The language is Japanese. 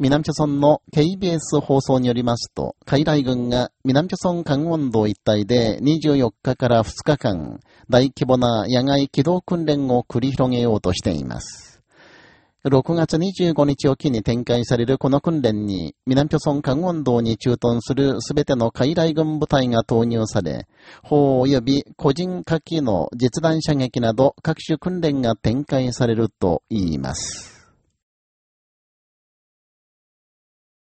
南朝村の KBS 放送によりますと、海来軍が南朝村関温道一帯で24日から2日間、大規模な野外機動訓練を繰り広げようとしています。6月25日を機に展開されるこの訓練に、南朝村関温道に駐屯するすべての海来軍部隊が投入され、砲及び個人火器の実弾射撃など各種訓練が展開されると言います。